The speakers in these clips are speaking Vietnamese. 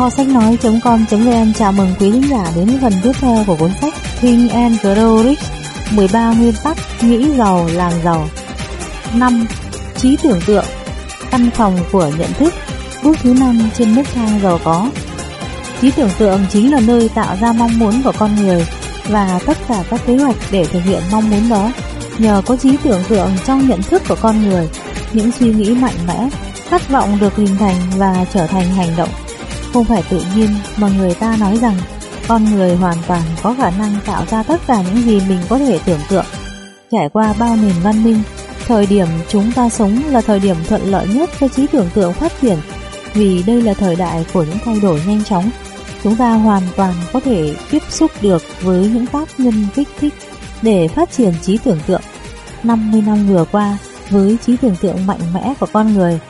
Kho sách nói.com.vn chào mừng quý khán giả đến phần tiếp theo của cuốn sách Think and Grow Rich 13 nguyên tắc nghĩ giàu làm giàu 5. Trí tưởng tượng Căn phòng của nhận thức Bước thứ 5 trên nước thang giàu có Trí tưởng tượng chính là nơi tạo ra mong muốn của con người và tất cả các kế hoạch để thực hiện mong muốn đó. Nhờ có trí tưởng tượng trong nhận thức của con người, những suy nghĩ mạnh mẽ, khát vọng được hình thành và trở thành hành động. Không phải tự nhiên mà người ta nói rằng con người hoàn toàn có khả năng tạo ra tất cả những gì mình có thể tưởng tượng. Trải qua bao nền văn minh, thời điểm chúng ta sống là thời điểm thuận lợi nhất cho trí tưởng tượng phát triển vì đây là thời đại của những thay đổi nhanh chóng. Chúng ta hoàn toàn có thể tiếp xúc được với những tác nhân kích thích để phát triển trí tưởng tượng. 50 năm vừa qua, với trí tưởng tượng mạnh mẽ của con người,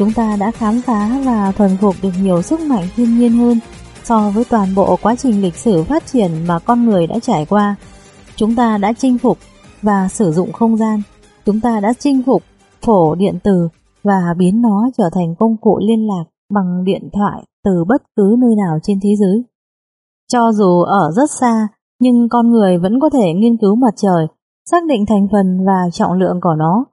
chúng ta đã khám phá và thuần phục được nhiều sức mạnh thiên nhiên hơn so với toàn bộ quá trình lịch sử phát triển mà con người đã trải qua. Chúng ta đã chinh phục và sử dụng không gian. Chúng ta đã chinh phục phổ điện tử và biến nó trở thành công cụ liên lạc bằng điện thoại từ bất cứ nơi nào trên thế giới. Cho dù ở rất xa, nhưng con người vẫn có thể nghiên cứu mặt trời, xác định thành phần và trọng lượng của nó.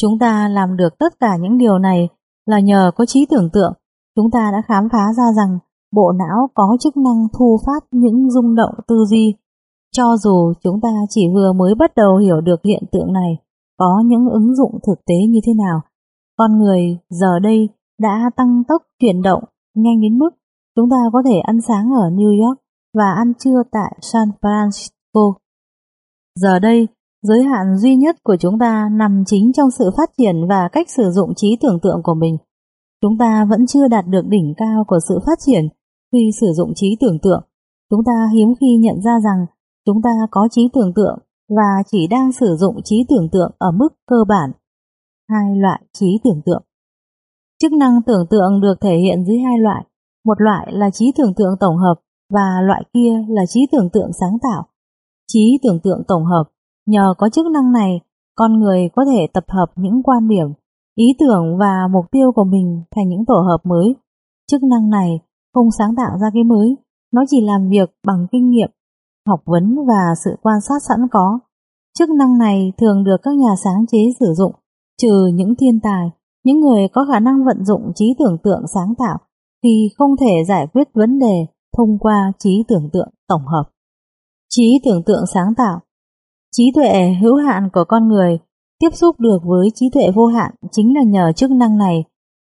Chúng ta làm được tất cả những điều này là nhờ có trí tưởng tượng. Chúng ta đã khám phá ra rằng bộ não có chức năng thu phát những rung động tư duy. Cho dù chúng ta chỉ vừa mới bắt đầu hiểu được hiện tượng này, có những ứng dụng thực tế như thế nào, con người giờ đây đã tăng tốc chuyển động nhanh đến mức chúng ta có thể ăn sáng ở New York và ăn trưa tại San Francisco. Giờ đây, giới hạn duy nhất của chúng ta nằm chính trong sự phát triển và cách sử dụng trí tưởng tượng của mình. Chúng ta vẫn chưa đạt được đỉnh cao của sự phát triển khi sử dụng trí tưởng tượng. Chúng ta hiếm khi nhận ra rằng chúng ta có trí tưởng tượng và chỉ đang sử dụng trí tưởng tượng ở mức cơ bản. Hai loại trí tưởng tượng Chức năng tưởng tượng được thể hiện dưới hai loại, một loại là trí tưởng tượng tổng hợp và loại kia là trí tưởng tượng sáng tạo. Trí tưởng tượng tổng hợp, nhờ có chức năng này, con người có thể tập hợp những quan điểm, ý tưởng và mục tiêu của mình thành những tổ hợp mới. Chức năng này không sáng tạo ra cái mới, nó chỉ làm việc bằng kinh nghiệm, học vấn và sự quan sát sẵn có. Chức năng này thường được các nhà sáng chế sử dụng, trừ những thiên tài những người có khả năng vận dụng trí tưởng tượng sáng tạo thì không thể giải quyết vấn đề thông qua trí tưởng tượng tổng hợp. Trí tưởng tượng sáng tạo Trí tuệ hữu hạn của con người tiếp xúc được với trí tuệ vô hạn chính là nhờ chức năng này.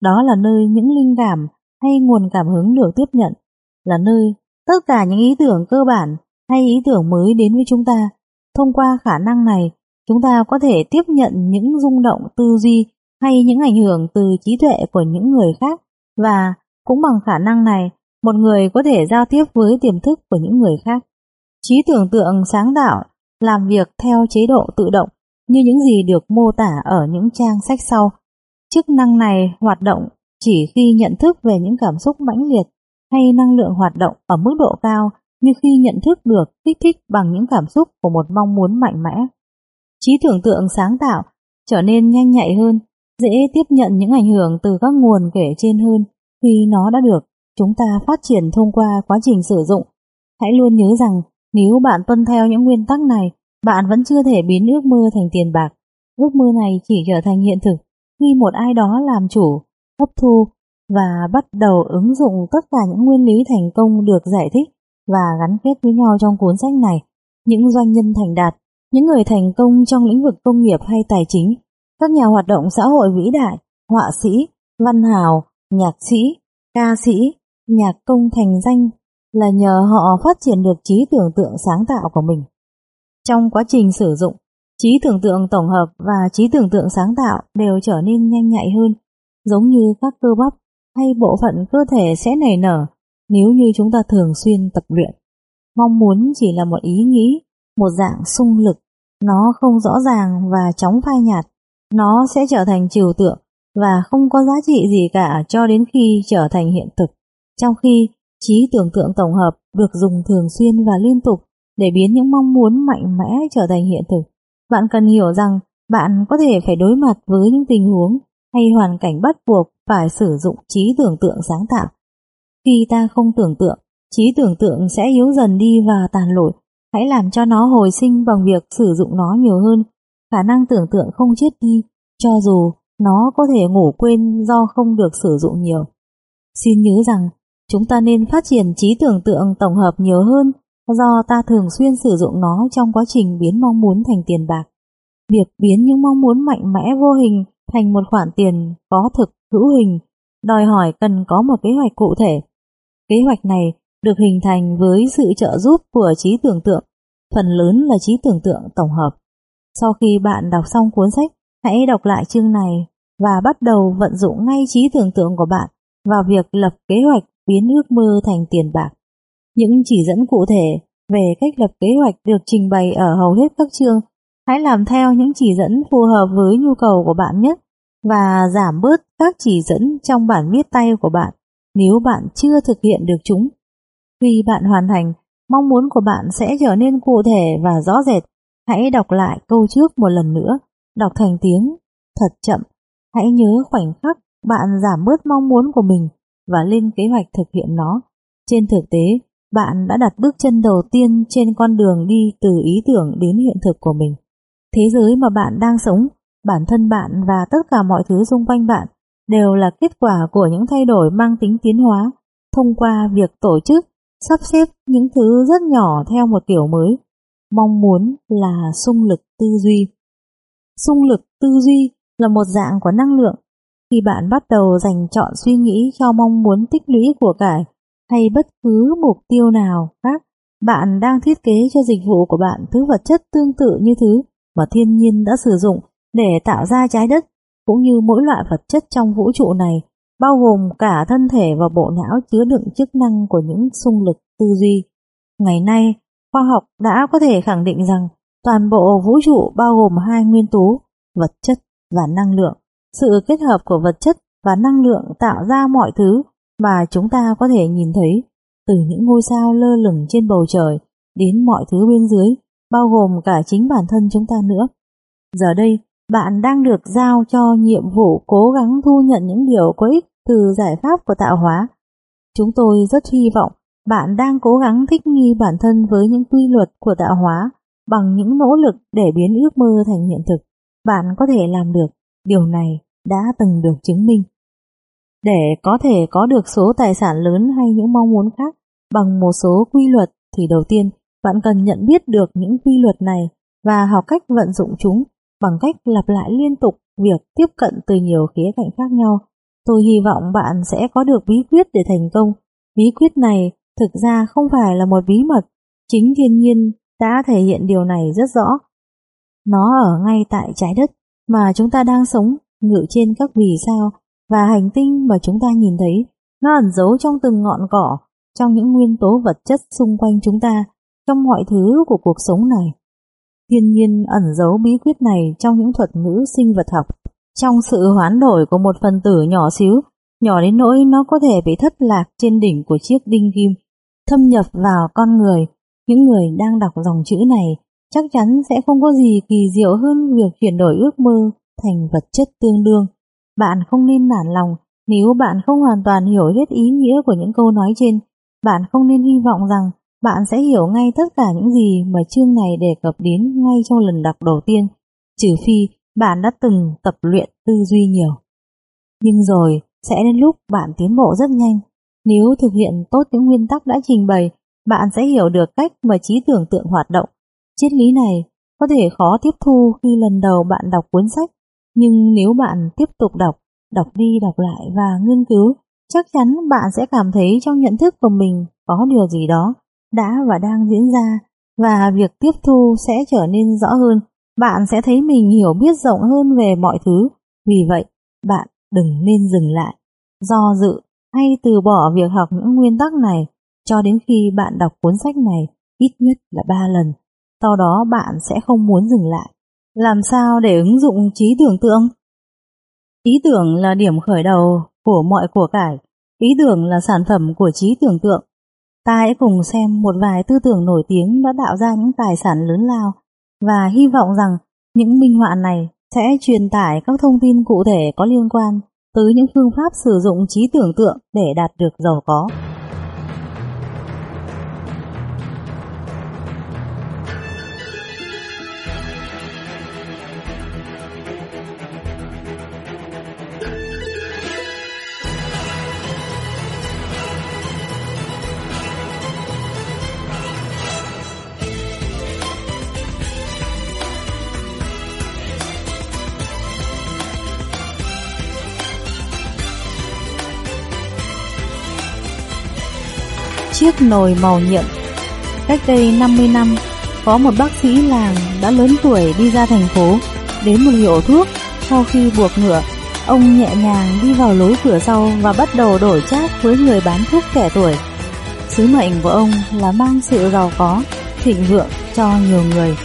Đó là nơi những linh cảm hay nguồn cảm hứng được tiếp nhận, là nơi tất cả những ý tưởng cơ bản hay ý tưởng mới đến với chúng ta. Thông qua khả năng này, chúng ta có thể tiếp nhận những rung động tư duy hay những ảnh hưởng từ trí tuệ của những người khác và cũng bằng khả năng này, một người có thể giao tiếp với tiềm thức của những người khác. Trí tưởng tượng sáng tạo làm việc theo chế độ tự động, như những gì được mô tả ở những trang sách sau. Chức năng này hoạt động chỉ khi nhận thức về những cảm xúc mãnh liệt hay năng lượng hoạt động ở mức độ cao, như khi nhận thức được kích thích bằng những cảm xúc của một mong muốn mạnh mẽ. Trí tưởng tượng sáng tạo trở nên nhanh nhạy hơn, dễ tiếp nhận những ảnh hưởng từ các nguồn kể trên hơn khi nó đã được chúng ta phát triển thông qua quá trình sử dụng. Hãy luôn nhớ rằng nếu bạn tuân theo những nguyên tắc này, bạn vẫn chưa thể biến ước mơ thành tiền bạc. Ước mơ này chỉ trở thành hiện thực khi một ai đó làm chủ, hấp thu và bắt đầu ứng dụng tất cả những nguyên lý thành công được giải thích và gắn kết với nhau trong cuốn sách này. Những doanh nhân thành đạt, những người thành công trong lĩnh vực công nghiệp hay tài chính các nhà hoạt động xã hội vĩ đại, họa sĩ, văn hào, nhạc sĩ, ca sĩ, nhạc công thành danh là nhờ họ phát triển được trí tưởng tượng sáng tạo của mình. Trong quá trình sử dụng, trí tưởng tượng tổng hợp và trí tưởng tượng sáng tạo đều trở nên nhanh nhạy hơn, giống như các cơ bắp hay bộ phận cơ thể sẽ nảy nở nếu như chúng ta thường xuyên tập luyện. Mong muốn chỉ là một ý nghĩ, một dạng sung lực, nó không rõ ràng và chóng phai nhạt nó sẽ trở thành trừu tượng và không có giá trị gì cả cho đến khi trở thành hiện thực. Trong khi trí tưởng tượng tổng hợp được dùng thường xuyên và liên tục để biến những mong muốn mạnh mẽ trở thành hiện thực, bạn cần hiểu rằng bạn có thể phải đối mặt với những tình huống hay hoàn cảnh bắt buộc phải sử dụng trí tưởng tượng sáng tạo. Khi ta không tưởng tượng, trí tưởng tượng sẽ yếu dần đi và tàn lụi. Hãy làm cho nó hồi sinh bằng việc sử dụng nó nhiều hơn. Khả năng tưởng tượng không chết đi, cho dù nó có thể ngủ quên do không được sử dụng nhiều. Xin nhớ rằng, chúng ta nên phát triển trí tưởng tượng tổng hợp nhiều hơn do ta thường xuyên sử dụng nó trong quá trình biến mong muốn thành tiền bạc. Việc biến những mong muốn mạnh mẽ vô hình thành một khoản tiền có thực hữu hình đòi hỏi cần có một kế hoạch cụ thể. Kế hoạch này được hình thành với sự trợ giúp của trí tưởng tượng, phần lớn là trí tưởng tượng tổng hợp. Sau khi bạn đọc xong cuốn sách, hãy đọc lại chương này và bắt đầu vận dụng ngay trí tưởng tượng của bạn vào việc lập kế hoạch biến ước mơ thành tiền bạc. Những chỉ dẫn cụ thể về cách lập kế hoạch được trình bày ở hầu hết các chương. Hãy làm theo những chỉ dẫn phù hợp với nhu cầu của bạn nhất và giảm bớt các chỉ dẫn trong bản viết tay của bạn nếu bạn chưa thực hiện được chúng. Khi bạn hoàn thành, mong muốn của bạn sẽ trở nên cụ thể và rõ rệt. Hãy đọc lại câu trước một lần nữa, đọc thành tiếng, thật chậm. Hãy nhớ khoảnh khắc bạn giảm bớt mong muốn của mình và lên kế hoạch thực hiện nó. Trên thực tế, bạn đã đặt bước chân đầu tiên trên con đường đi từ ý tưởng đến hiện thực của mình. Thế giới mà bạn đang sống, bản thân bạn và tất cả mọi thứ xung quanh bạn đều là kết quả của những thay đổi mang tính tiến hóa thông qua việc tổ chức, sắp xếp những thứ rất nhỏ theo một kiểu mới. Mong muốn là xung lực tư duy. Xung lực tư duy là một dạng của năng lượng. Khi bạn bắt đầu dành chọn suy nghĩ cho mong muốn tích lũy của cải hay bất cứ mục tiêu nào khác, bạn đang thiết kế cho dịch vụ của bạn thứ vật chất tương tự như thứ mà thiên nhiên đã sử dụng để tạo ra trái đất, cũng như mỗi loại vật chất trong vũ trụ này, bao gồm cả thân thể và bộ não chứa đựng chức năng của những xung lực tư duy. Ngày nay, khoa học đã có thể khẳng định rằng toàn bộ vũ trụ bao gồm hai nguyên tố, vật chất và năng lượng. Sự kết hợp của vật chất và năng lượng tạo ra mọi thứ mà chúng ta có thể nhìn thấy, từ những ngôi sao lơ lửng trên bầu trời đến mọi thứ bên dưới, bao gồm cả chính bản thân chúng ta nữa. Giờ đây, bạn đang được giao cho nhiệm vụ cố gắng thu nhận những điều có ích từ giải pháp của tạo hóa. Chúng tôi rất hy vọng bạn đang cố gắng thích nghi bản thân với những quy luật của tạo hóa bằng những nỗ lực để biến ước mơ thành hiện thực. Bạn có thể làm được, điều này đã từng được chứng minh. Để có thể có được số tài sản lớn hay những mong muốn khác bằng một số quy luật thì đầu tiên bạn cần nhận biết được những quy luật này và học cách vận dụng chúng bằng cách lặp lại liên tục việc tiếp cận từ nhiều khía cạnh khác nhau. Tôi hy vọng bạn sẽ có được bí quyết để thành công. Bí quyết này thực ra không phải là một bí mật, chính thiên nhiên đã thể hiện điều này rất rõ. Nó ở ngay tại trái đất mà chúng ta đang sống, ngự trên các vì sao và hành tinh mà chúng ta nhìn thấy. Nó ẩn giấu trong từng ngọn cỏ, trong những nguyên tố vật chất xung quanh chúng ta, trong mọi thứ của cuộc sống này. Thiên nhiên ẩn giấu bí quyết này trong những thuật ngữ sinh vật học, trong sự hoán đổi của một phần tử nhỏ xíu, nhỏ đến nỗi nó có thể bị thất lạc trên đỉnh của chiếc đinh kim, thâm nhập vào con người. Những người đang đọc dòng chữ này chắc chắn sẽ không có gì kỳ diệu hơn việc chuyển đổi ước mơ thành vật chất tương đương. Bạn không nên nản lòng nếu bạn không hoàn toàn hiểu hết ý nghĩa của những câu nói trên. Bạn không nên hy vọng rằng bạn sẽ hiểu ngay tất cả những gì mà chương này đề cập đến ngay trong lần đọc đầu tiên, trừ phi bạn đã từng tập luyện tư duy nhiều. Nhưng rồi sẽ đến lúc bạn tiến bộ rất nhanh. Nếu thực hiện tốt những nguyên tắc đã trình bày, bạn sẽ hiểu được cách mà trí tưởng tượng hoạt động. Triết lý này có thể khó tiếp thu khi lần đầu bạn đọc cuốn sách, nhưng nếu bạn tiếp tục đọc, đọc đi đọc lại và nghiên cứu, chắc chắn bạn sẽ cảm thấy trong nhận thức của mình có điều gì đó đã và đang diễn ra và việc tiếp thu sẽ trở nên rõ hơn. Bạn sẽ thấy mình hiểu biết rộng hơn về mọi thứ. Vì vậy, bạn đừng nên dừng lại, do dự hay từ bỏ việc học những nguyên tắc này cho đến khi bạn đọc cuốn sách này ít nhất là 3 lần. Sau đó bạn sẽ không muốn dừng lại. Làm sao để ứng dụng trí tưởng tượng? Ý tưởng là điểm khởi đầu của mọi của cải. Ý tưởng là sản phẩm của trí tưởng tượng. Ta hãy cùng xem một vài tư tưởng nổi tiếng đã tạo ra những tài sản lớn lao và hy vọng rằng những minh họa này sẽ truyền tải các thông tin cụ thể có liên quan tới những phương pháp sử dụng trí tưởng tượng để đạt được giàu có. Chiếc nồi màu nhiệm Cách đây 50 năm, có một bác sĩ làng đã lớn tuổi đi ra thành phố, đến một hiệu thuốc. Sau khi buộc ngựa, ông nhẹ nhàng đi vào lối cửa sau và bắt đầu đổi chác với người bán thuốc trẻ tuổi. Sứ mệnh của ông là mang sự giàu có, thịnh vượng cho nhiều người.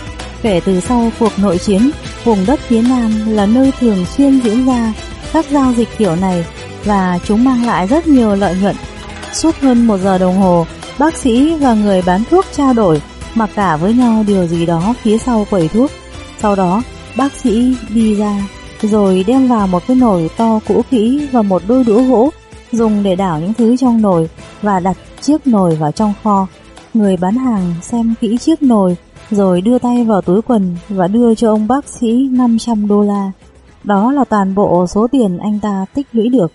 Kể từ sau cuộc nội chiến, vùng đất phía Nam là nơi thường xuyên diễn ra các giao dịch kiểu này và chúng mang lại rất nhiều lợi nhuận. Suốt hơn một giờ đồng hồ, bác sĩ và người bán thuốc trao đổi, mặc cả với nhau điều gì đó phía sau quầy thuốc. Sau đó, bác sĩ đi ra, rồi đem vào một cái nồi to cũ kỹ và một đôi đũa gỗ, dùng để đảo những thứ trong nồi và đặt chiếc nồi vào trong kho. Người bán hàng xem kỹ chiếc nồi, rồi đưa tay vào túi quần và đưa cho ông bác sĩ 500 đô la. Đó là toàn bộ số tiền anh ta tích lũy được.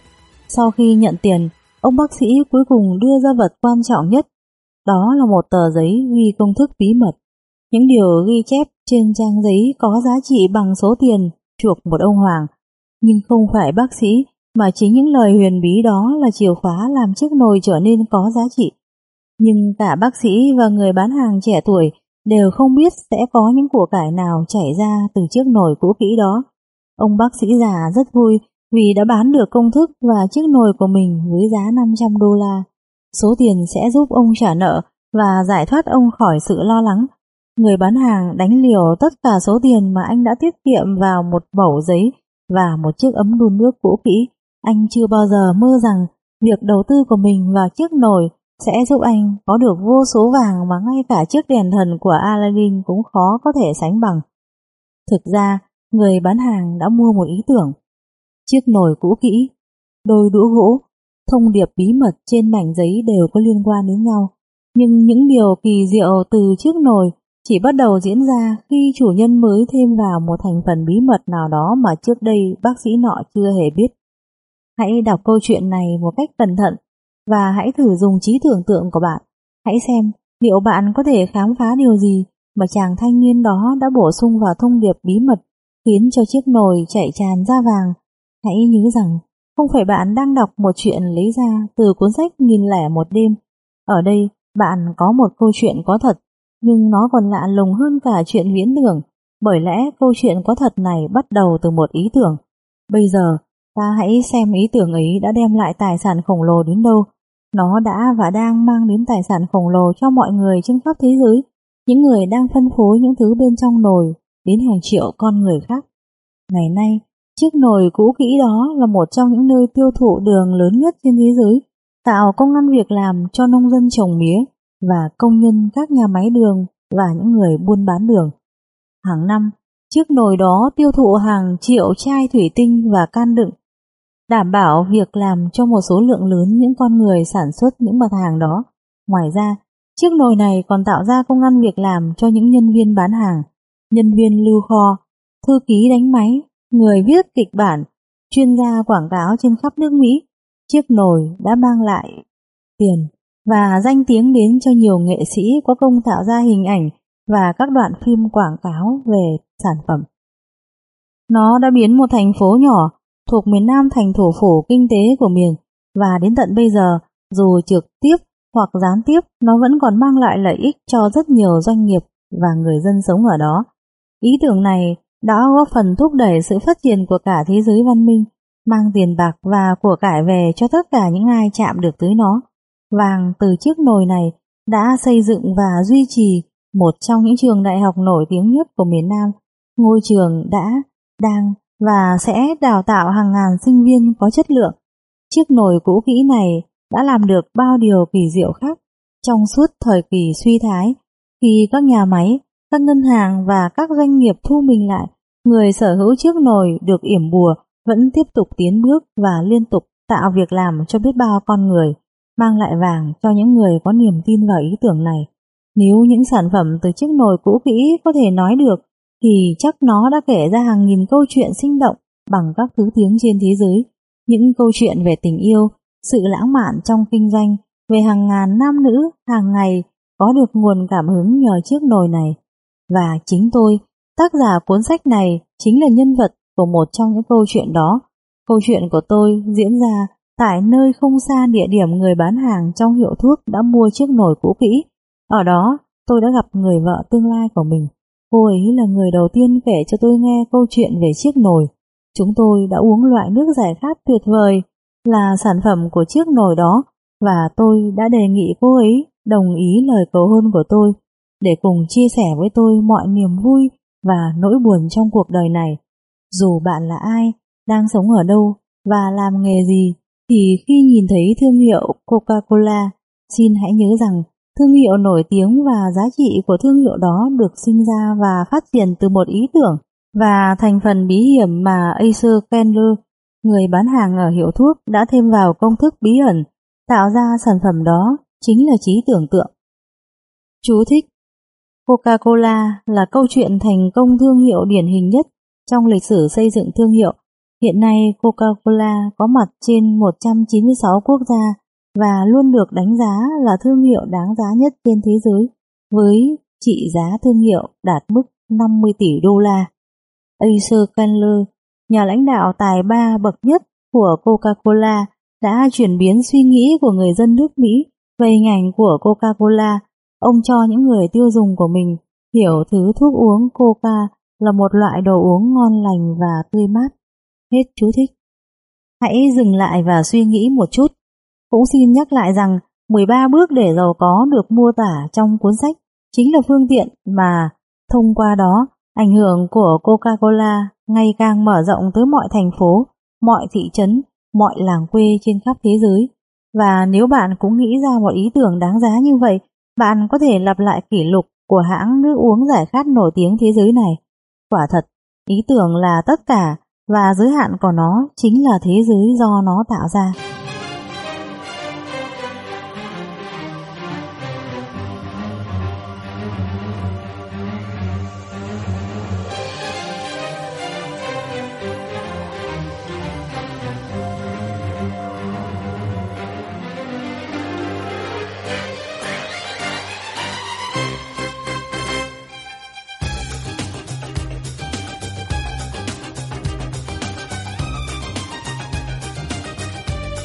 Sau khi nhận tiền, ông bác sĩ cuối cùng đưa ra vật quan trọng nhất. Đó là một tờ giấy ghi công thức bí mật. Những điều ghi chép trên trang giấy có giá trị bằng số tiền chuộc một ông hoàng. Nhưng không phải bác sĩ, mà chính những lời huyền bí đó là chìa khóa làm chiếc nồi trở nên có giá trị. Nhưng cả bác sĩ và người bán hàng trẻ tuổi đều không biết sẽ có những của cải nào chảy ra từ chiếc nồi cũ kỹ đó. Ông bác sĩ già rất vui vì đã bán được công thức và chiếc nồi của mình với giá 500 đô la. Số tiền sẽ giúp ông trả nợ và giải thoát ông khỏi sự lo lắng. Người bán hàng đánh liều tất cả số tiền mà anh đã tiết kiệm vào một bẩu giấy và một chiếc ấm đun nước cũ kỹ. Anh chưa bao giờ mơ rằng việc đầu tư của mình vào chiếc nồi sẽ giúp anh có được vô số vàng mà ngay cả chiếc đèn thần của Aladdin cũng khó có thể sánh bằng. Thực ra, người bán hàng đã mua một ý tưởng. Chiếc nồi cũ kỹ, đôi đũa gỗ, thông điệp bí mật trên mảnh giấy đều có liên quan đến nhau. Nhưng những điều kỳ diệu từ chiếc nồi chỉ bắt đầu diễn ra khi chủ nhân mới thêm vào một thành phần bí mật nào đó mà trước đây bác sĩ nọ chưa hề biết. Hãy đọc câu chuyện này một cách cẩn thận và hãy thử dùng trí tưởng tượng của bạn. Hãy xem liệu bạn có thể khám phá điều gì mà chàng thanh niên đó đã bổ sung vào thông điệp bí mật khiến cho chiếc nồi chảy tràn ra vàng. Hãy nhớ rằng không phải bạn đang đọc một chuyện lấy ra từ cuốn sách nghìn lẻ một đêm. Ở đây bạn có một câu chuyện có thật nhưng nó còn lạ lùng hơn cả chuyện viễn tưởng bởi lẽ câu chuyện có thật này bắt đầu từ một ý tưởng. Bây giờ ta hãy xem ý tưởng ấy đã đem lại tài sản khổng lồ đến đâu nó đã và đang mang đến tài sản khổng lồ cho mọi người trên khắp thế giới, những người đang phân phối những thứ bên trong nồi đến hàng triệu con người khác. Ngày nay, chiếc nồi cũ kỹ đó là một trong những nơi tiêu thụ đường lớn nhất trên thế giới, tạo công ăn việc làm cho nông dân trồng mía và công nhân các nhà máy đường và những người buôn bán đường. Hàng năm, chiếc nồi đó tiêu thụ hàng triệu chai thủy tinh và can đựng đảm bảo việc làm cho một số lượng lớn những con người sản xuất những mặt hàng đó. Ngoài ra, chiếc nồi này còn tạo ra công ăn việc làm cho những nhân viên bán hàng, nhân viên lưu kho, thư ký đánh máy, người viết kịch bản, chuyên gia quảng cáo trên khắp nước Mỹ. Chiếc nồi đã mang lại tiền và danh tiếng đến cho nhiều nghệ sĩ có công tạo ra hình ảnh và các đoạn phim quảng cáo về sản phẩm. Nó đã biến một thành phố nhỏ thuộc miền Nam thành thủ phủ kinh tế của miền và đến tận bây giờ, dù trực tiếp hoặc gián tiếp, nó vẫn còn mang lại lợi ích cho rất nhiều doanh nghiệp và người dân sống ở đó. Ý tưởng này đã góp phần thúc đẩy sự phát triển của cả thế giới văn minh, mang tiền bạc và của cải về cho tất cả những ai chạm được tới nó. Vàng từ chiếc nồi này đã xây dựng và duy trì một trong những trường đại học nổi tiếng nhất của miền Nam. Ngôi trường đã, đang và sẽ đào tạo hàng ngàn sinh viên có chất lượng. Chiếc nồi cũ kỹ này đã làm được bao điều kỳ diệu khác trong suốt thời kỳ suy thái, khi các nhà máy, các ngân hàng và các doanh nghiệp thu mình lại, người sở hữu chiếc nồi được yểm bùa vẫn tiếp tục tiến bước và liên tục tạo việc làm cho biết bao con người, mang lại vàng cho những người có niềm tin vào ý tưởng này. Nếu những sản phẩm từ chiếc nồi cũ kỹ có thể nói được thì chắc nó đã kể ra hàng nghìn câu chuyện sinh động bằng các thứ tiếng trên thế giới, những câu chuyện về tình yêu, sự lãng mạn trong kinh doanh, về hàng ngàn nam nữ hàng ngày có được nguồn cảm hứng nhờ chiếc nồi này. Và chính tôi, tác giả cuốn sách này chính là nhân vật của một trong những câu chuyện đó. Câu chuyện của tôi diễn ra tại nơi không xa địa điểm người bán hàng trong hiệu thuốc đã mua chiếc nồi cũ kỹ. Ở đó, tôi đã gặp người vợ tương lai của mình. Cô ấy là người đầu tiên kể cho tôi nghe câu chuyện về chiếc nồi. Chúng tôi đã uống loại nước giải khát tuyệt vời là sản phẩm của chiếc nồi đó và tôi đã đề nghị cô ấy đồng ý lời cầu hôn của tôi để cùng chia sẻ với tôi mọi niềm vui và nỗi buồn trong cuộc đời này. Dù bạn là ai, đang sống ở đâu và làm nghề gì, thì khi nhìn thấy thương hiệu Coca-Cola, xin hãy nhớ rằng thương hiệu nổi tiếng và giá trị của thương hiệu đó được sinh ra và phát triển từ một ý tưởng và thành phần bí hiểm mà Acer Kendler, người bán hàng ở hiệu thuốc đã thêm vào công thức bí ẩn tạo ra sản phẩm đó chính là trí tưởng tượng. Chú thích Coca-Cola là câu chuyện thành công thương hiệu điển hình nhất trong lịch sử xây dựng thương hiệu. Hiện nay Coca-Cola có mặt trên 196 quốc gia và luôn được đánh giá là thương hiệu đáng giá nhất trên thế giới với trị giá thương hiệu đạt mức 50 tỷ đô la. Acer Candler, nhà lãnh đạo tài ba bậc nhất của Coca-Cola đã chuyển biến suy nghĩ của người dân nước Mỹ về hình ảnh của Coca-Cola. Ông cho những người tiêu dùng của mình hiểu thứ thuốc uống Coca là một loại đồ uống ngon lành và tươi mát. Hết chú thích. Hãy dừng lại và suy nghĩ một chút. Cũng xin nhắc lại rằng 13 bước để giàu có được mô tả trong cuốn sách chính là phương tiện mà thông qua đó ảnh hưởng của Coca-Cola ngày càng mở rộng tới mọi thành phố, mọi thị trấn, mọi làng quê trên khắp thế giới. Và nếu bạn cũng nghĩ ra một ý tưởng đáng giá như vậy, bạn có thể lặp lại kỷ lục của hãng nước uống giải khát nổi tiếng thế giới này. Quả thật, ý tưởng là tất cả và giới hạn của nó chính là thế giới do nó tạo ra.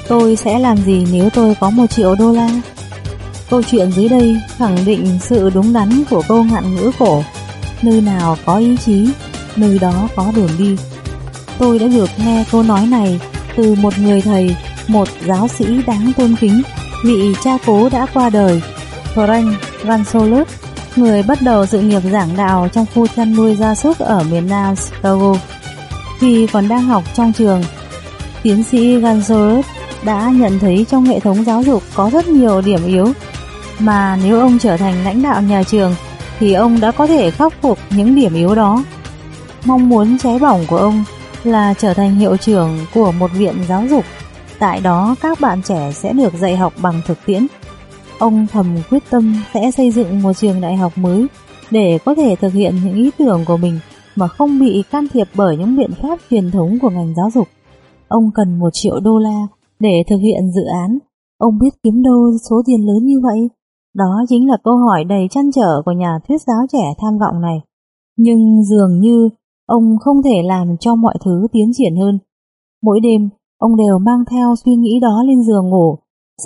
Tôi sẽ làm gì nếu tôi có một triệu đô la? Câu chuyện dưới đây khẳng định sự đúng đắn của câu ngạn ngữ cổ Nơi nào có ý chí, nơi đó có đường đi. Tôi đã được nghe câu nói này từ một người thầy, một giáo sĩ đáng tôn kính Vị cha cố đã qua đời, Frank Vansolus Người bắt đầu sự nghiệp giảng đạo trong khu chăn nuôi gia súc ở miền Nam Chicago. Khi còn đang học trong trường, tiến sĩ Vansolus đã nhận thấy trong hệ thống giáo dục có rất nhiều điểm yếu mà nếu ông trở thành lãnh đạo nhà trường, thì ông đã có thể khắc phục những điểm yếu đó. Mong muốn cháy bỏng của ông là trở thành hiệu trưởng của một viện giáo dục. Tại đó, các bạn trẻ sẽ được dạy học bằng thực tiễn. Ông thầm quyết tâm sẽ xây dựng một trường đại học mới để có thể thực hiện những ý tưởng của mình mà không bị can thiệp bởi những biện pháp truyền thống của ngành giáo dục. Ông cần một triệu đô la để thực hiện dự án, ông biết kiếm đâu số tiền lớn như vậy? Đó chính là câu hỏi đầy chăn trở của nhà thuyết giáo trẻ tham vọng này. Nhưng dường như ông không thể làm cho mọi thứ tiến triển hơn. Mỗi đêm, ông đều mang theo suy nghĩ đó lên giường ngủ.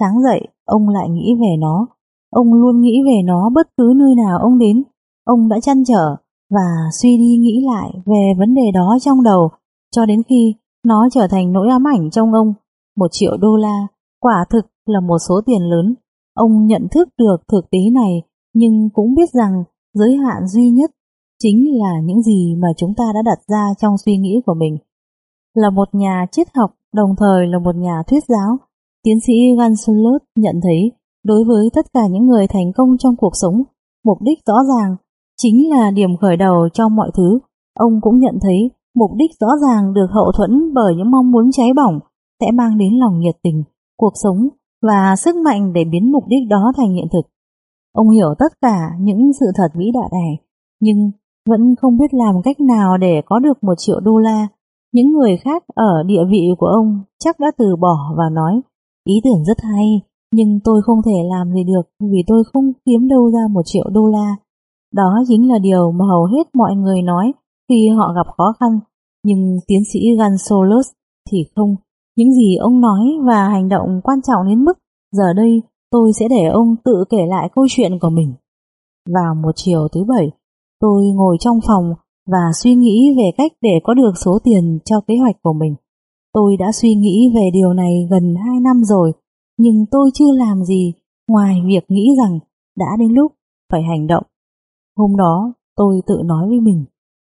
Sáng dậy, ông lại nghĩ về nó. Ông luôn nghĩ về nó bất cứ nơi nào ông đến. Ông đã chăn trở và suy đi nghĩ lại về vấn đề đó trong đầu cho đến khi nó trở thành nỗi ám ảnh trong ông một triệu đô la, quả thực là một số tiền lớn. Ông nhận thức được thực tế này, nhưng cũng biết rằng giới hạn duy nhất chính là những gì mà chúng ta đã đặt ra trong suy nghĩ của mình. Là một nhà triết học, đồng thời là một nhà thuyết giáo, tiến sĩ Gansulot nhận thấy đối với tất cả những người thành công trong cuộc sống, mục đích rõ ràng chính là điểm khởi đầu cho mọi thứ. Ông cũng nhận thấy mục đích rõ ràng được hậu thuẫn bởi những mong muốn cháy bỏng sẽ mang đến lòng nhiệt tình, cuộc sống và sức mạnh để biến mục đích đó thành hiện thực. Ông hiểu tất cả những sự thật vĩ đại này, nhưng vẫn không biết làm cách nào để có được một triệu đô la. Những người khác ở địa vị của ông chắc đã từ bỏ và nói, ý tưởng rất hay, nhưng tôi không thể làm gì được vì tôi không kiếm đâu ra một triệu đô la. Đó chính là điều mà hầu hết mọi người nói khi họ gặp khó khăn, nhưng tiến sĩ Gansolus thì không, những gì ông nói và hành động quan trọng đến mức giờ đây tôi sẽ để ông tự kể lại câu chuyện của mình. Vào một chiều thứ bảy, tôi ngồi trong phòng và suy nghĩ về cách để có được số tiền cho kế hoạch của mình. Tôi đã suy nghĩ về điều này gần 2 năm rồi, nhưng tôi chưa làm gì ngoài việc nghĩ rằng đã đến lúc phải hành động. Hôm đó tôi tự nói với mình,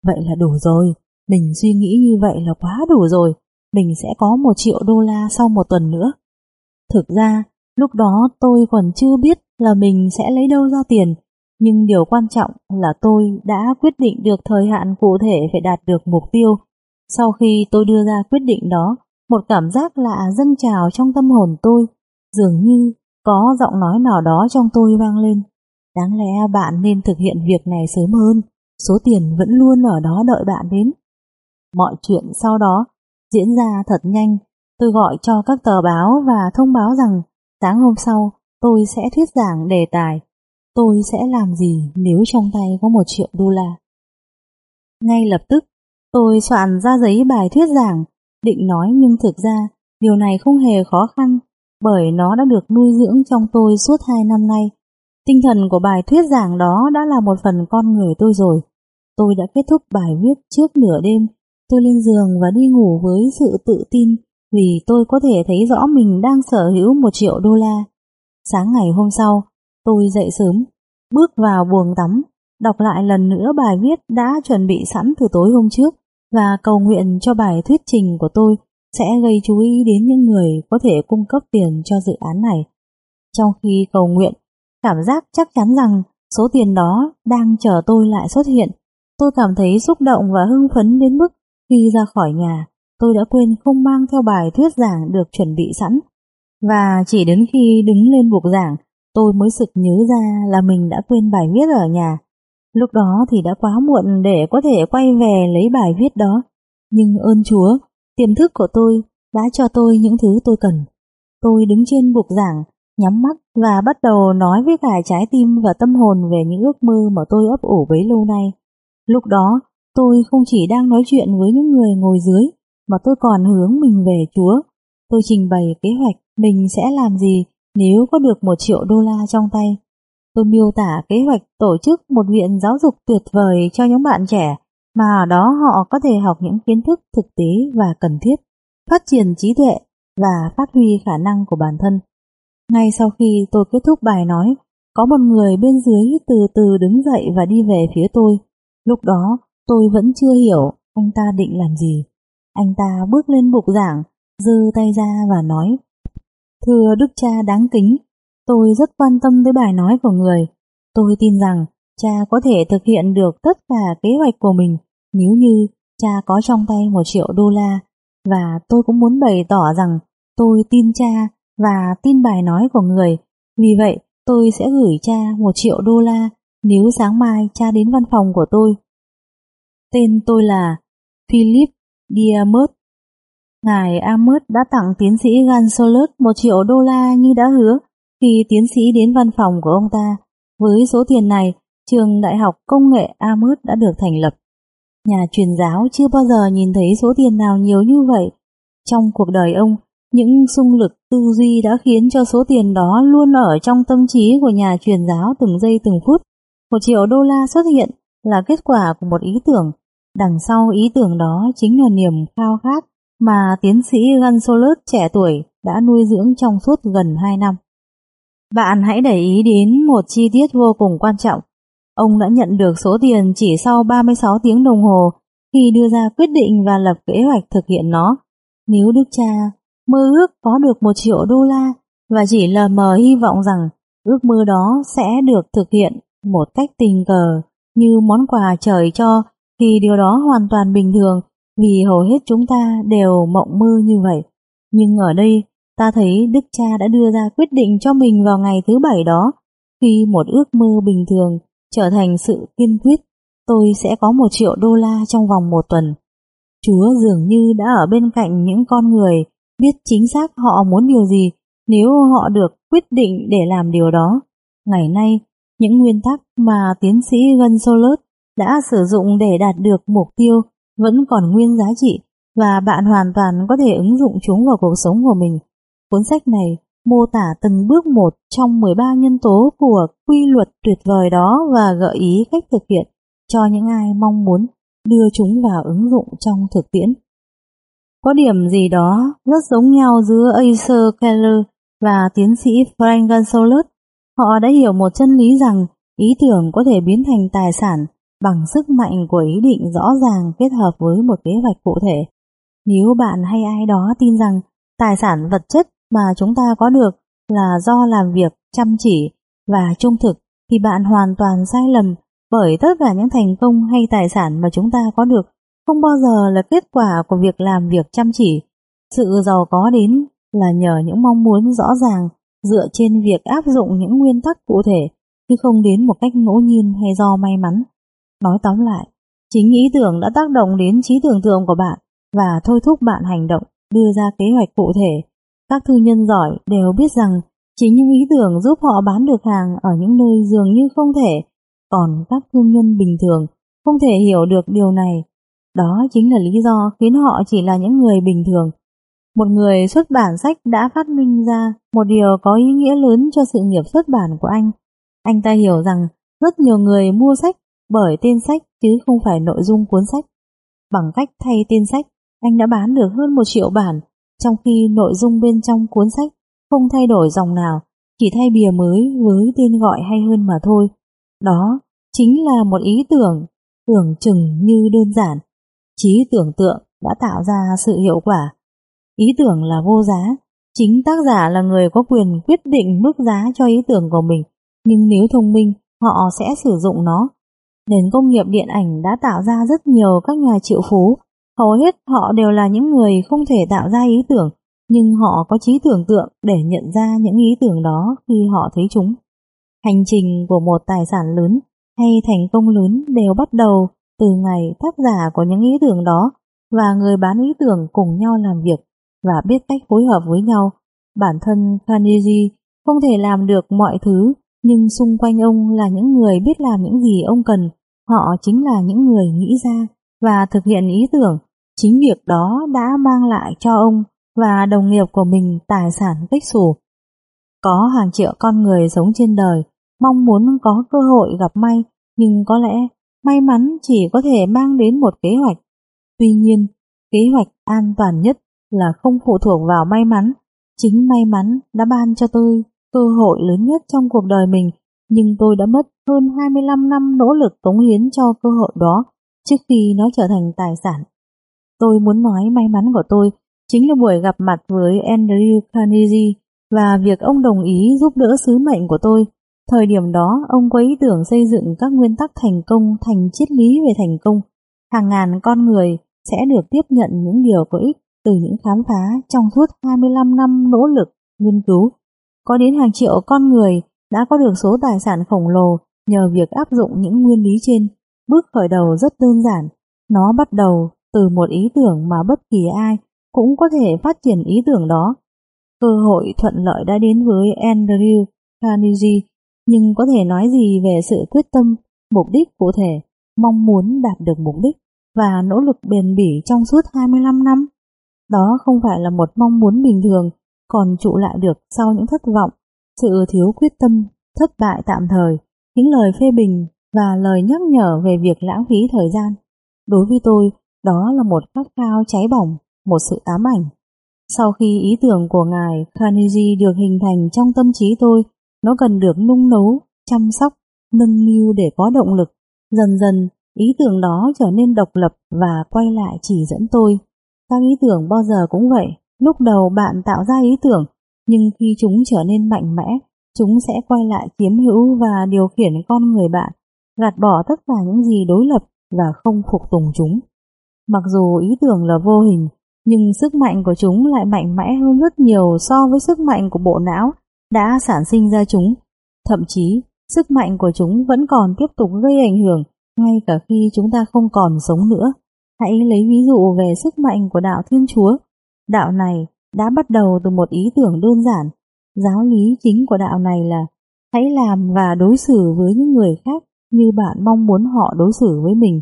vậy là đủ rồi, mình suy nghĩ như vậy là quá đủ rồi, mình sẽ có một triệu đô la sau một tuần nữa. Thực ra, lúc đó tôi còn chưa biết là mình sẽ lấy đâu ra tiền, nhưng điều quan trọng là tôi đã quyết định được thời hạn cụ thể phải đạt được mục tiêu. Sau khi tôi đưa ra quyết định đó, một cảm giác lạ dâng trào trong tâm hồn tôi, dường như có giọng nói nào đó trong tôi vang lên. Đáng lẽ bạn nên thực hiện việc này sớm hơn, số tiền vẫn luôn ở đó đợi bạn đến. Mọi chuyện sau đó diễn ra thật nhanh, tôi gọi cho các tờ báo và thông báo rằng sáng hôm sau tôi sẽ thuyết giảng đề tài tôi sẽ làm gì nếu trong tay có một triệu đô la. Ngay lập tức, tôi soạn ra giấy bài thuyết giảng, định nói nhưng thực ra điều này không hề khó khăn bởi nó đã được nuôi dưỡng trong tôi suốt hai năm nay. Tinh thần của bài thuyết giảng đó đã là một phần con người tôi rồi. Tôi đã kết thúc bài viết trước nửa đêm. Tôi lên giường và đi ngủ với sự tự tin vì tôi có thể thấy rõ mình đang sở hữu một triệu đô la. Sáng ngày hôm sau, tôi dậy sớm, bước vào buồng tắm, đọc lại lần nữa bài viết đã chuẩn bị sẵn từ tối hôm trước và cầu nguyện cho bài thuyết trình của tôi sẽ gây chú ý đến những người có thể cung cấp tiền cho dự án này. Trong khi cầu nguyện, cảm giác chắc chắn rằng số tiền đó đang chờ tôi lại xuất hiện. Tôi cảm thấy xúc động và hưng phấn đến mức khi ra khỏi nhà, tôi đã quên không mang theo bài thuyết giảng được chuẩn bị sẵn. Và chỉ đến khi đứng lên buộc giảng, tôi mới sực nhớ ra là mình đã quên bài viết ở nhà. Lúc đó thì đã quá muộn để có thể quay về lấy bài viết đó. Nhưng ơn Chúa, tiềm thức của tôi đã cho tôi những thứ tôi cần. Tôi đứng trên bục giảng, nhắm mắt và bắt đầu nói với cả trái tim và tâm hồn về những ước mơ mà tôi ấp ủ bấy lâu nay. Lúc đó, tôi không chỉ đang nói chuyện với những người ngồi dưới, mà tôi còn hướng mình về Chúa. Tôi trình bày kế hoạch mình sẽ làm gì nếu có được một triệu đô la trong tay. Tôi miêu tả kế hoạch tổ chức một viện giáo dục tuyệt vời cho những bạn trẻ mà ở đó họ có thể học những kiến thức thực tế và cần thiết, phát triển trí tuệ và phát huy khả năng của bản thân. Ngay sau khi tôi kết thúc bài nói, có một người bên dưới từ từ đứng dậy và đi về phía tôi. Lúc đó, tôi vẫn chưa hiểu anh ta định làm gì. Anh ta bước lên bục giảng, giơ tay ra và nói Thưa Đức cha đáng kính, tôi rất quan tâm tới bài nói của người. Tôi tin rằng cha có thể thực hiện được tất cả kế hoạch của mình nếu như cha có trong tay một triệu đô la. Và tôi cũng muốn bày tỏ rằng tôi tin cha và tin bài nói của người. Vì vậy, tôi sẽ gửi cha một triệu đô la nếu sáng mai cha đến văn phòng của tôi. Tên tôi là Philip Diamond Ngài Amos đã tặng tiến sĩ Gansolot một triệu đô la như đã hứa khi tiến sĩ đến văn phòng của ông ta. Với số tiền này, trường Đại học Công nghệ Amos đã được thành lập. Nhà truyền giáo chưa bao giờ nhìn thấy số tiền nào nhiều như vậy. Trong cuộc đời ông, những xung lực tư duy đã khiến cho số tiền đó luôn ở trong tâm trí của nhà truyền giáo từng giây từng phút. Một triệu đô la xuất hiện là kết quả của một ý tưởng. Đằng sau ý tưởng đó chính là niềm khao khát mà tiến sĩ Gansolot trẻ tuổi đã nuôi dưỡng trong suốt gần 2 năm. Bạn hãy để ý đến một chi tiết vô cùng quan trọng. Ông đã nhận được số tiền chỉ sau 36 tiếng đồng hồ khi đưa ra quyết định và lập kế hoạch thực hiện nó. Nếu đức cha mơ ước có được một triệu đô la và chỉ lờ mờ hy vọng rằng ước mơ đó sẽ được thực hiện một cách tình cờ như món quà trời cho thì điều đó hoàn toàn bình thường vì hầu hết chúng ta đều mộng mơ như vậy. Nhưng ở đây, ta thấy Đức Cha đã đưa ra quyết định cho mình vào ngày thứ bảy đó, khi một ước mơ bình thường trở thành sự kiên quyết, tôi sẽ có một triệu đô la trong vòng một tuần. Chúa dường như đã ở bên cạnh những con người, biết chính xác họ muốn điều gì nếu họ được quyết định để làm điều đó. Ngày nay, những nguyên tắc mà tiến sĩ Gonzalez đã sử dụng để đạt được mục tiêu vẫn còn nguyên giá trị và bạn hoàn toàn có thể ứng dụng chúng vào cuộc sống của mình. Cuốn sách này mô tả từng bước một trong 13 nhân tố của quy luật tuyệt vời đó và gợi ý cách thực hiện cho những ai mong muốn đưa chúng vào ứng dụng trong thực tiễn. Có điểm gì đó rất giống nhau giữa Acer Keller và tiến sĩ Frank Gonzalez. Họ đã hiểu một chân lý rằng ý tưởng có thể biến thành tài sản bằng sức mạnh của ý định rõ ràng kết hợp với một kế hoạch cụ thể. Nếu bạn hay ai đó tin rằng tài sản vật chất mà chúng ta có được là do làm việc, chăm chỉ và trung thực, thì bạn hoàn toàn sai lầm bởi tất cả những thành công hay tài sản mà chúng ta có được không bao giờ là kết quả của việc làm việc chăm chỉ. Sự giàu có đến là nhờ những mong muốn rõ ràng dựa trên việc áp dụng những nguyên tắc cụ thể, chứ không đến một cách ngẫu nhiên hay do may mắn. Nói tóm lại, chính ý tưởng đã tác động đến trí tưởng tượng của bạn và thôi thúc bạn hành động, đưa ra kế hoạch cụ thể. Các thư nhân giỏi đều biết rằng chính những ý tưởng giúp họ bán được hàng ở những nơi dường như không thể, còn các thương nhân bình thường không thể hiểu được điều này. Đó chính là lý do khiến họ chỉ là những người bình thường. Một người xuất bản sách đã phát minh ra một điều có ý nghĩa lớn cho sự nghiệp xuất bản của anh. Anh ta hiểu rằng rất nhiều người mua sách bởi tên sách chứ không phải nội dung cuốn sách. Bằng cách thay tên sách, anh đã bán được hơn một triệu bản, trong khi nội dung bên trong cuốn sách không thay đổi dòng nào, chỉ thay bìa mới với tên gọi hay hơn mà thôi. Đó chính là một ý tưởng, tưởng chừng như đơn giản. Trí tưởng tượng đã tạo ra sự hiệu quả. Ý tưởng là vô giá, chính tác giả là người có quyền quyết định mức giá cho ý tưởng của mình, nhưng nếu thông minh, họ sẽ sử dụng nó Nền công nghiệp điện ảnh đã tạo ra rất nhiều các nhà triệu phú, hầu hết họ đều là những người không thể tạo ra ý tưởng, nhưng họ có trí tưởng tượng để nhận ra những ý tưởng đó khi họ thấy chúng. Hành trình của một tài sản lớn hay thành công lớn đều bắt đầu từ ngày tác giả của những ý tưởng đó và người bán ý tưởng cùng nhau làm việc và biết cách phối hợp với nhau. Bản thân Carnegie không thể làm được mọi thứ nhưng xung quanh ông là những người biết làm những gì ông cần. Họ chính là những người nghĩ ra và thực hiện ý tưởng. Chính việc đó đã mang lại cho ông và đồng nghiệp của mình tài sản tích xù. Có hàng triệu con người sống trên đời mong muốn có cơ hội gặp may, nhưng có lẽ may mắn chỉ có thể mang đến một kế hoạch. Tuy nhiên, kế hoạch an toàn nhất là không phụ thuộc vào may mắn. Chính may mắn đã ban cho tôi cơ hội lớn nhất trong cuộc đời mình, nhưng tôi đã mất hơn 25 năm nỗ lực cống hiến cho cơ hội đó trước khi nó trở thành tài sản. Tôi muốn nói may mắn của tôi chính là buổi gặp mặt với Andrew Carnegie và việc ông đồng ý giúp đỡ sứ mệnh của tôi. Thời điểm đó, ông có ý tưởng xây dựng các nguyên tắc thành công thành triết lý về thành công. Hàng ngàn con người sẽ được tiếp nhận những điều có ích từ những khám phá trong suốt 25 năm nỗ lực nghiên cứu có đến hàng triệu con người đã có được số tài sản khổng lồ nhờ việc áp dụng những nguyên lý trên. Bước khởi đầu rất đơn giản, nó bắt đầu từ một ý tưởng mà bất kỳ ai cũng có thể phát triển ý tưởng đó. Cơ hội thuận lợi đã đến với Andrew Carnegie, nhưng có thể nói gì về sự quyết tâm, mục đích cụ thể, mong muốn đạt được mục đích và nỗ lực bền bỉ trong suốt 25 năm? Đó không phải là một mong muốn bình thường còn trụ lại được sau những thất vọng, sự thiếu quyết tâm, thất bại tạm thời, những lời phê bình và lời nhắc nhở về việc lãng phí thời gian. Đối với tôi, đó là một khát khao cháy bỏng, một sự ám ảnh. Sau khi ý tưởng của ngài Carnegie được hình thành trong tâm trí tôi, nó cần được nung nấu, chăm sóc, nâng niu để có động lực. Dần dần, ý tưởng đó trở nên độc lập và quay lại chỉ dẫn tôi. Các ý tưởng bao giờ cũng vậy, Lúc đầu bạn tạo ra ý tưởng, nhưng khi chúng trở nên mạnh mẽ, chúng sẽ quay lại chiếm hữu và điều khiển con người bạn, gạt bỏ tất cả những gì đối lập và không phục tùng chúng. Mặc dù ý tưởng là vô hình, nhưng sức mạnh của chúng lại mạnh mẽ hơn rất nhiều so với sức mạnh của bộ não đã sản sinh ra chúng. Thậm chí, sức mạnh của chúng vẫn còn tiếp tục gây ảnh hưởng ngay cả khi chúng ta không còn sống nữa. Hãy lấy ví dụ về sức mạnh của đạo Thiên Chúa Đạo này đã bắt đầu từ một ý tưởng đơn giản. Giáo lý chính của đạo này là hãy làm và đối xử với những người khác như bạn mong muốn họ đối xử với mình.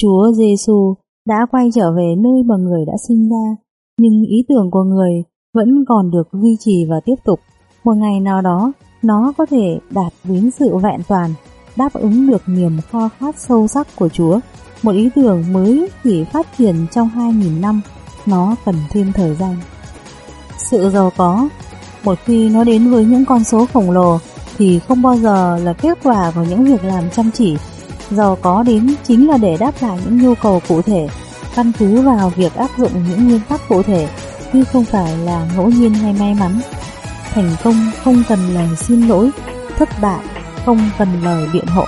Chúa Giêsu đã quay trở về nơi mà người đã sinh ra, nhưng ý tưởng của người vẫn còn được duy trì và tiếp tục. Một ngày nào đó, nó có thể đạt đến sự vẹn toàn, đáp ứng được niềm kho khát sâu sắc của Chúa. Một ý tưởng mới chỉ phát triển trong 2.000 năm, nó cần thêm thời gian. Sự giàu có, một khi nó đến với những con số khổng lồ, thì không bao giờ là kết quả của những việc làm chăm chỉ. Giàu có đến chính là để đáp lại những nhu cầu cụ thể, căn cứ vào việc áp dụng những nguyên tắc cụ thể, chứ không phải là ngẫu nhiên hay may mắn. Thành công không cần lời xin lỗi, thất bại không cần lời biện hộ.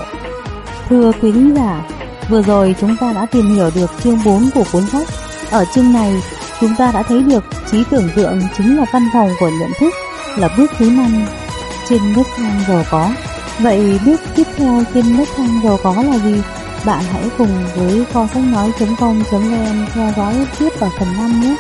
Thưa quý khán giả, vừa rồi chúng ta đã tìm hiểu được chương 4 của cuốn sách. Ở chương này, chúng ta đã thấy được trí tưởng tượng chính là văn phòng của nhận thức, là bước thứ năm trên nước thang giàu có. Vậy bước tiếp theo trên nước thang giàu có là gì? Bạn hãy cùng với kho sách nói.com.vn theo dõi tiếp vào phần 5 nhé.